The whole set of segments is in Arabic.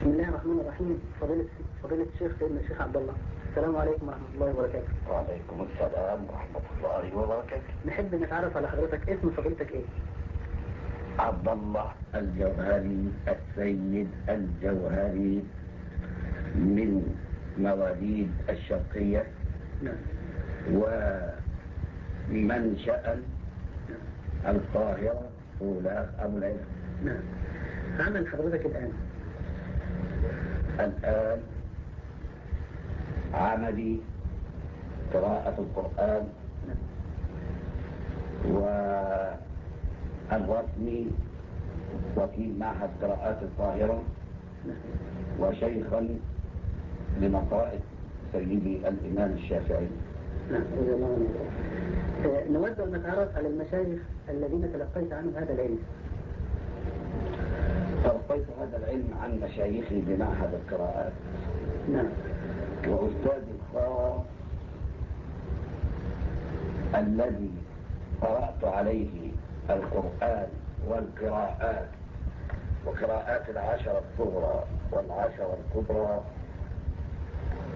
بسم الله الرحمن الرحيم. فضيلة فضيلة الشيخ سيدنا الشيخ عبد الله. السلام عليكم ورحمة الله وبركاته. وعليكم السلام ورحمة الله وبركاته. نحب نتعرف على حضرتك اسم فضيلتك إيه؟ عبد الله الجوهري السيد الجوهري من مواليد الشرقية. نعم. ومنشأ القاهرة أولى أبو العلم نعم. عمل حضرتك الآن. الآن عملي قراءة القرآن والرسمي وكيل معهد قراءات القاهرة وشيخا لمقائد سيدي الإمام الشافعي. نعم نود أن نتعرف على المشايخ الذين تلقيت عنهم هذا العلم. تلقيت هذا العلم عن مشايخي بمعهد القراءات. نعم. وأستاذي الخاص الذي قرأت عليه القرآن والقراءات وقراءات العشرة الصغرى والعشرة الكبرى.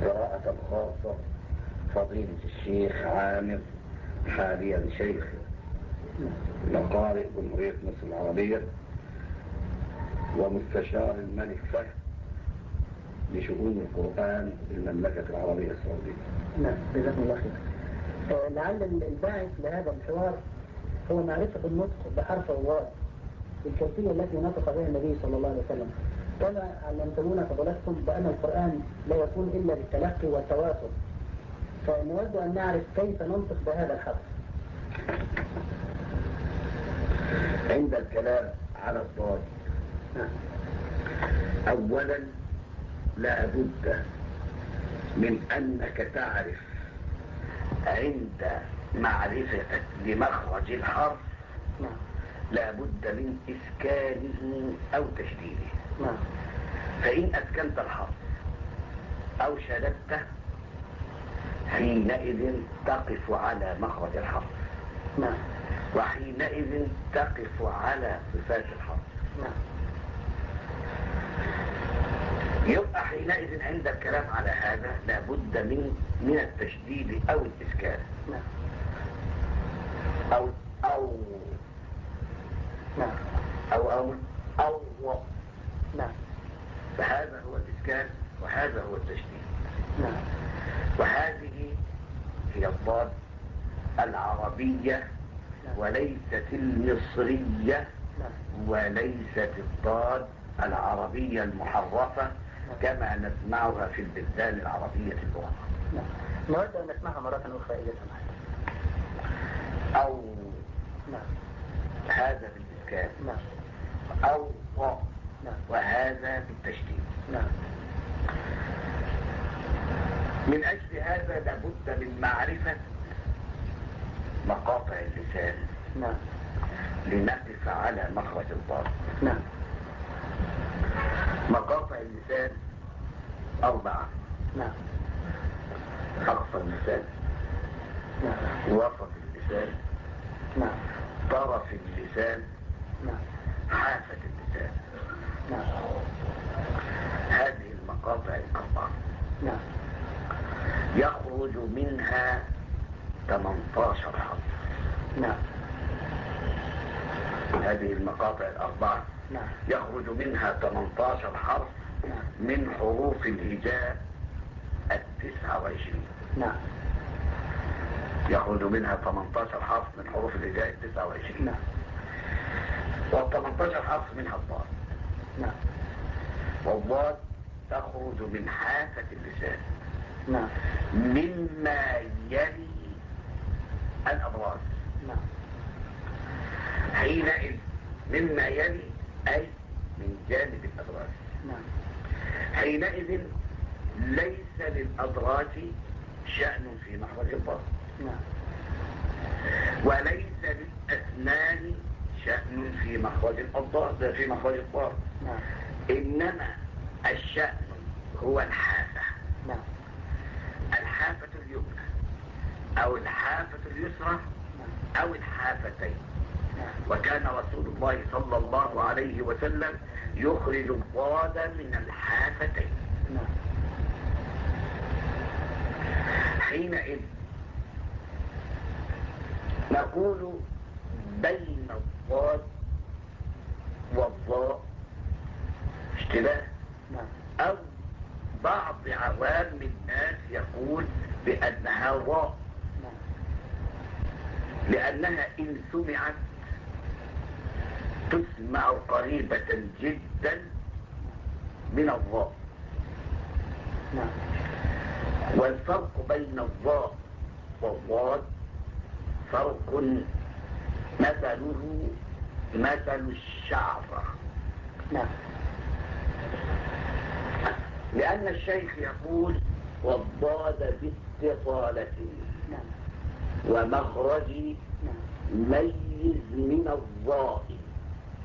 قراءة خاصة فضيلة الشيخ عامر حاليا شيخ مقارئ جمهورية مصر العربية. ومستشار الملك فهد لشؤون القرآن بالمملكة العربية السعودية. نعم جزاكم الله خير. آه، لعل الباعث لهذا الحوار هو معرفة النطق بحرف الواو بالكيفية التي نطق بها النبي صلى الله عليه وسلم. كما علمتمونا فضلتكم بأن القرآن لا يكون إلا بالتلقي والتواصل. فنود أن نعرف كيف ننطق بهذا الحرف. عند الكلام على الضاد أولا لا بد من أنك تعرف عند معرفتك لمخرج الحرف لا بد من إسكانه أو تشديده فإن أسكنت الحرف أو شددته حينئذ تقف على مخرج الحرف. وحينئذ تقف على صفات الحرف. يبقى حينئذ عند الكلام على هذا لابد من من التشديد أو الاسكان نعم. أو أو نعم. أو أو أو, أو نعم. فهذا هو الاسكان وهذا هو التشديد. نعم. وهذه هي الضاد العربية وليست المصرية نعم. وليست الضاد العربية المحرفة كما نسمعها في البلدان العربية الأخرى. نعم. نود أن نسمعها مرة أخرى إذا سمحت. أو نعم. هذا بالإسكان. نعم. أو و. نعم. وهذا بالتشديد. نعم. من أجل هذا لابد من معرفة مقاطع اللسان. نعم. لنقف على مخرج الضاد نعم. مقاطع اللسان أربعة. نعم. أقصى اللسان. نعم. وسط اللسان. نعم. طرف اللسان. نعم. حافة اللسان. نعم. هذه المقاطع الأربعة. نعم. يخرج منها 18 حرف. نعم. هذه المقاطع الأربعة. نعم. يخرج منها 18 حرف نعم. من حروف الهجاء التسعة وعشرين. نعم. يخرج منها 18 حرف من حروف الهجاء التسعة وعشرين. نعم. وال 18 حرف منها الضاد نعم. والضاد تخرج من حافة اللسان. نعم. مما يلي الأبراز نعم. حينئذ مما يلي أي من جانب الأدراج. نعم. حينئذ ليس للأدراج شأن في مخرج الضاد نعم. وليس للأسنان شأن في مخرج الضاد في مخرج الضاد نعم. إنما الشأن هو الحافة. نعم. الحافة اليمنى أو الحافة اليسرى أو الحافتين. وكان رسول الله صلى الله عليه وسلم يخرج الضاد من الحافتين. حينئذ نقول بين الضاد والضاء اشتباه. أو بعض عوام الناس يقول بأنها ضاء لأنها إن سمعت تسمع قريبة جدا من الضاء نعم والفرق بين الضاء والضاد فرق مثله مثل الشعرة نعم لأن الشيخ يقول والضاد باستطالة نعم. ومخرج نعم ميز من الضاء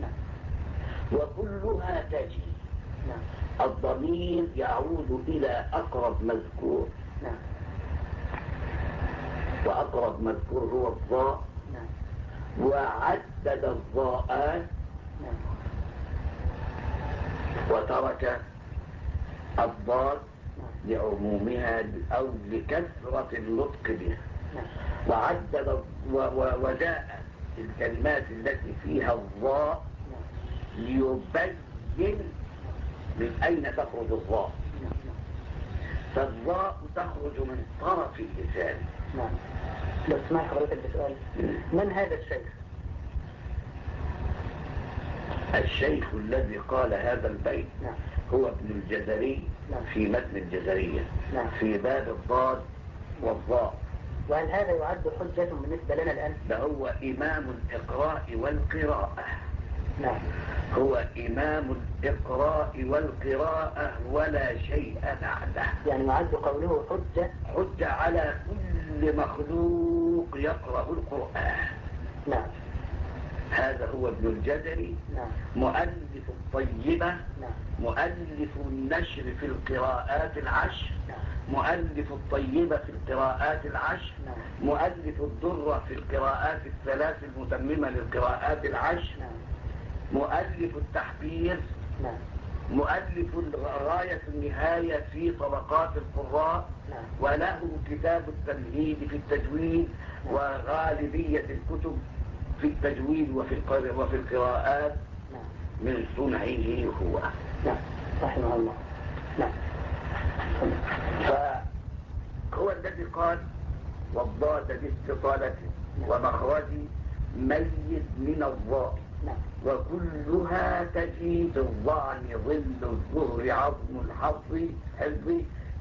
نعم. وكلها تجي نعم. الضمير يعود إلى أقرب مذكور. نعم. وأقرب مذكور هو الضاء. نعم. وعدد الضاءات. نعم. وترك الضاد لعمومها أو لكثرة النطق بها. نعم. وعدد وجاء الكلمات التي فيها الضاء نعم ليبين من أين تخرج الضاء نعم فالضاء تخرج من طرف اللسان. نعم لو سمح حضرتك بسؤال من هذا الشيخ؟ الشيخ الذي قال هذا البيت نعم. هو ابن الجزري نعم. في متن الجزرية. نعم. في باب الضاد والضاء. وهل هذا يعد حجة بالنسبة لنا الآن؟ ده هو إمام الإقراء والقراءة. نعم. هو إمام الإقراء والقراءة ولا شيء بعده. يعني يعد قوله حجة؟ حج على كل مخلوق يقرأ القرآن. نعم. هذا هو ابن الجزري نعم. مؤلف الطيبة. نعم. مؤلف النشر في القراءات العشر. نعم. مؤلف الطيبة في القراءات العشر مؤلف الدرة في القراءات الثلاث المتممة للقراءات العشر مؤلف التحبير مؤلف غاية النهاية في طبقات القراء وله كتاب التمهيد في التجويد وغالبية الكتب في التجويد وفي وفي القراءات من صنعه هو. نعم رحمه الله. نعم. فهو الذي قال والضاد باستطالة ومخرج ميز من الضاء نعم. وكلها تجي بالظعن ظل الظهر عظم الحظ حظ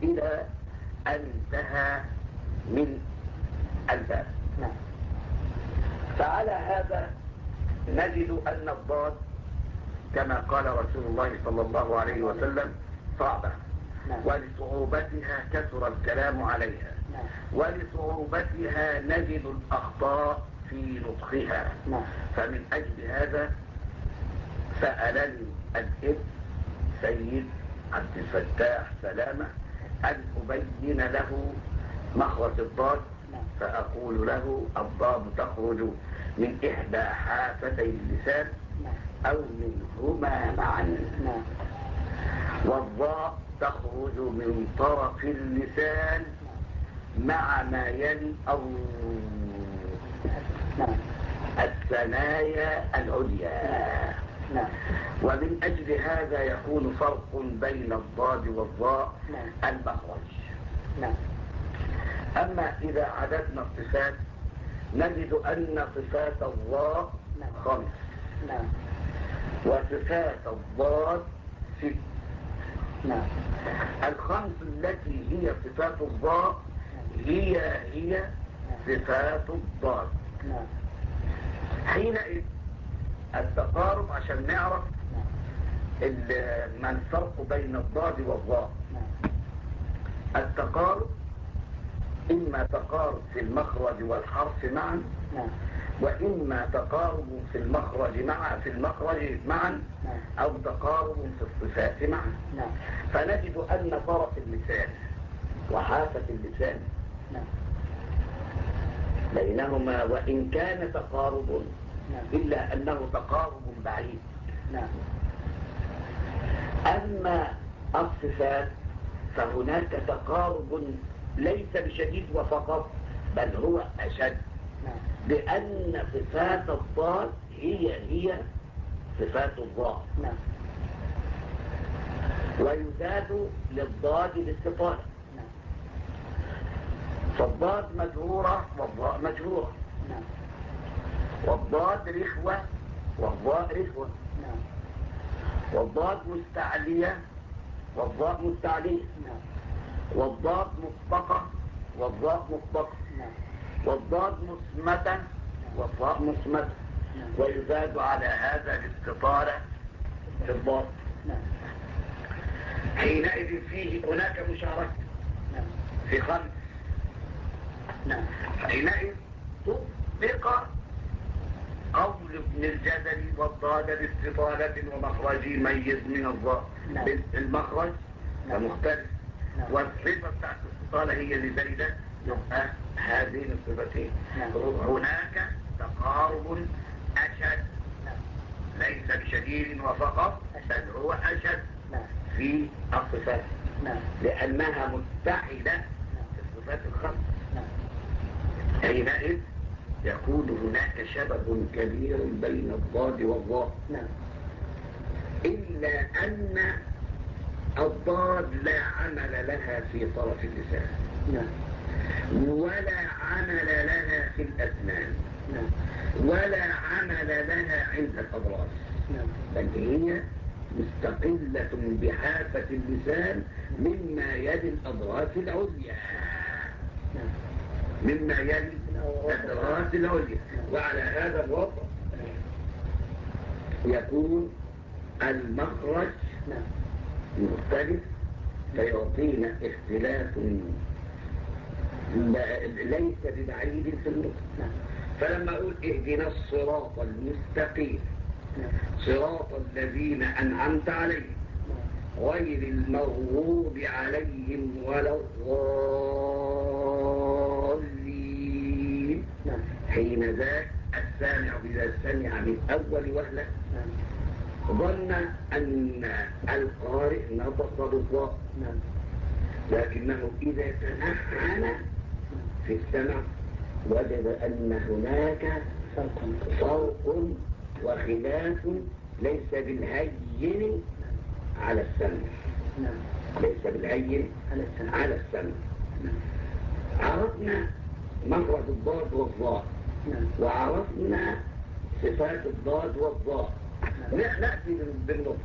إلى انتهى من الباب. نعم. فعلى هذا نجد أن الضاد كما قال رسول الله صلى الله عليه وسلم صعبة. ولصعوبتها كثر الكلام عليها. نعم. ولصعوبتها نجد الأخطاء في نطقها. نعم. فمن أجل هذا سألني الإب سيد عبد الفتاح سلامة أن أبين له مخرج الضاد. نعم. فأقول له الضاد تخرج من إحدى حافتي اللسان نعم. أو منهما معا. نعم. والضاء تخرج من طرف اللسان مع ما يلي الثنايا العليا. ومن أجل هذا يكون فرق بين الضاد والضاء المخرج. أما إذا عددنا الصفات نجد أن صفات نعم. خمس. وصفات الضاد ست. الخمس التي هي صفات الضاء هي هي صفات الضاد حينئذ التقارب عشان نعرف ما الفرق بين الضاد والضاء نعم التقارب إما تقارب في المخرج والحرف معا وإما تقارب في المخرج مع في المخرج معا أو تقارب في الصفات معا فنجد أن طرف اللسان وحافة اللسان بينهما وإن كان تقارب. إلا أنه تقارب بعيد أما الصفات فهناك تقارب ليس بشديد وفقط بل هو أشد. نعم. لأن صفات الضاد هي هي صفات الضاد. نعم. ويزاد للضاد الاستطالة نعم. فالضاد مجرورة والضاء مجرورة. نعم. والضاد رخوة والضاء رخوة. والضاد مستعلية والضاء مستعلية. نعم. والضاد مطبقة. والضاء مطبقة. والضاد مصمتة والضاء مصمتة نعم ويزاد على هذا الاستطالة في الضاد. حينئذ فيه هناك مشاركة في خمس حينئذ طبق قول ابن الجزري والضاد باستطالة ومخرج ميز من الضاد نعم. المخرج نعم. نعم. والصفة بتاعت الاستطالة هي لزيدة يبقى هذين الصفتين. نعم. هناك تقارب أشد. نعم. ليس بشديد وفقط بل هو أشد في الصفات. لأنها متحدة في الصفات الخمس. حينئذ يكون هناك شبه كبير بين الضاد والضاء. إلا أن الضاد لا عمل لها في طرف اللسان. نعم. ولا عمل لها في الأسنان. نعم. ولا عمل لها عند الأضراس نعم. بل هي مستقلة بحافة اللسان مما يلي الأضراس العليا. نعم. مما يلي الأضراس العليا. وعلى هذا الوضع يكون المخرج نعم. مختلف فيعطينا اختلاف. لا- ليس ببعيد في النطق نعم. فلما أقول اهدنا الصراط المستقيم صراط الذين أنعمت عليهم غير المغضوب عليهم ولا الضالين. نعم. حين ذاك السامع إذا سمع من أول وهلة. نعم. ظن أن القارئ نطق بالضاء نعم. لكنه إذا تمعن في السمع وجد أن هناك فرق وخلاف ليس بالهين على السمع نعم. ليس بالهين على السمع نعم. عرفنا مخرج الضاد والضاء. وعرفنا صفات الضاد والضاء. نأتي بالنطق.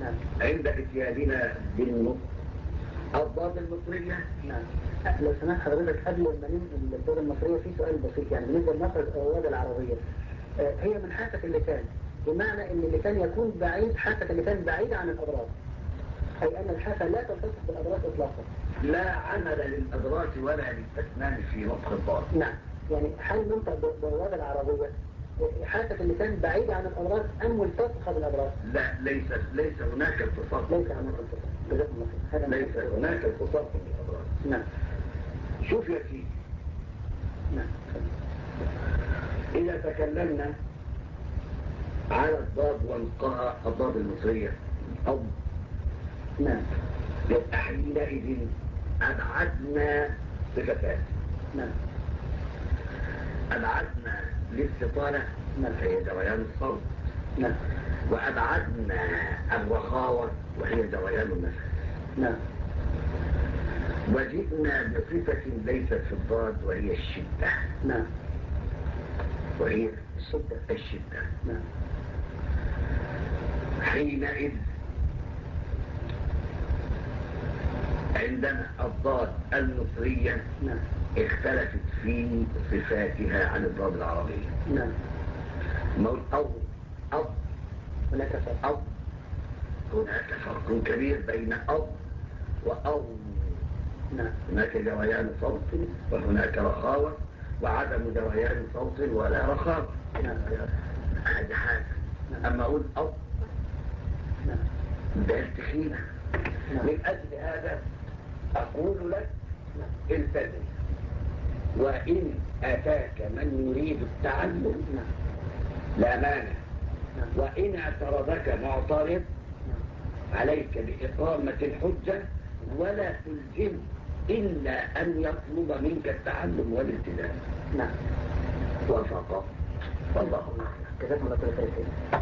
نعم. عند اتياننا بالنطق. الضاد المصرية؟ نعم. لو سمحت حضرتك قبل ما ننقل للدولة المصرية في سؤال بسيط يعني بالنسبة لمخرج الأواد العربية. آه، هي من حافة اللسان. بمعنى أن اللسان يكون بعيد حافة اللسان بعيدة عن الأضراس أي أن الحافة لا تلتصق بالأضراس إطلاقا. لا عمل للأدراس ولا للأسنان في نطق الضاد نعم. يعني هل ننطق ب- بالأواد العربية؟ حافة اللسان بعيدة عن الأضراس أم ملتصقة بالأضراس؟ لا ليس ليس هناك التصاق ليس هناك التصاق ليس هناك التصاق بالأدراس نعم. شوف يا سيدي. نعم. إذا تكلمنا على الضاد ونطقها الضاد المصرية أو نعم. يبقى حينئذ أبعدنا صفتان نعم. أبعدنا نعم. هي جريان الصوت نعم. وأبعدنا الرخاوة وهي جريان النفس نعم. وجئنا بصفة ليست في الضاد وهي الشدة. نعم. وهي الشدة الشدة. نعم. حينئذ عندنا الضاد المصرية نعم. اختلفت في صفاتها عن الضاد العربية. نعم. نقول أو أو هناك فرق. أو هناك فرق كبير بين أو وأو. نعم. هناك جريان صوت وهناك رخاوة وعدم جريان صوت ولا رخاوة. نعم. هذه حاجة نعم. أما أقول نعم. ده نعم. من أجل هذا أقول لك التزم وإن أتاك من يريد التعلم الأمانة نعم. وإن اعترضك معترض. عليك بإقامة الحجة ولا تلزم إلا أن يطلب منك التعلم والالتزام. نعم. وفقط. والله أعلم. جزاكم الله خير.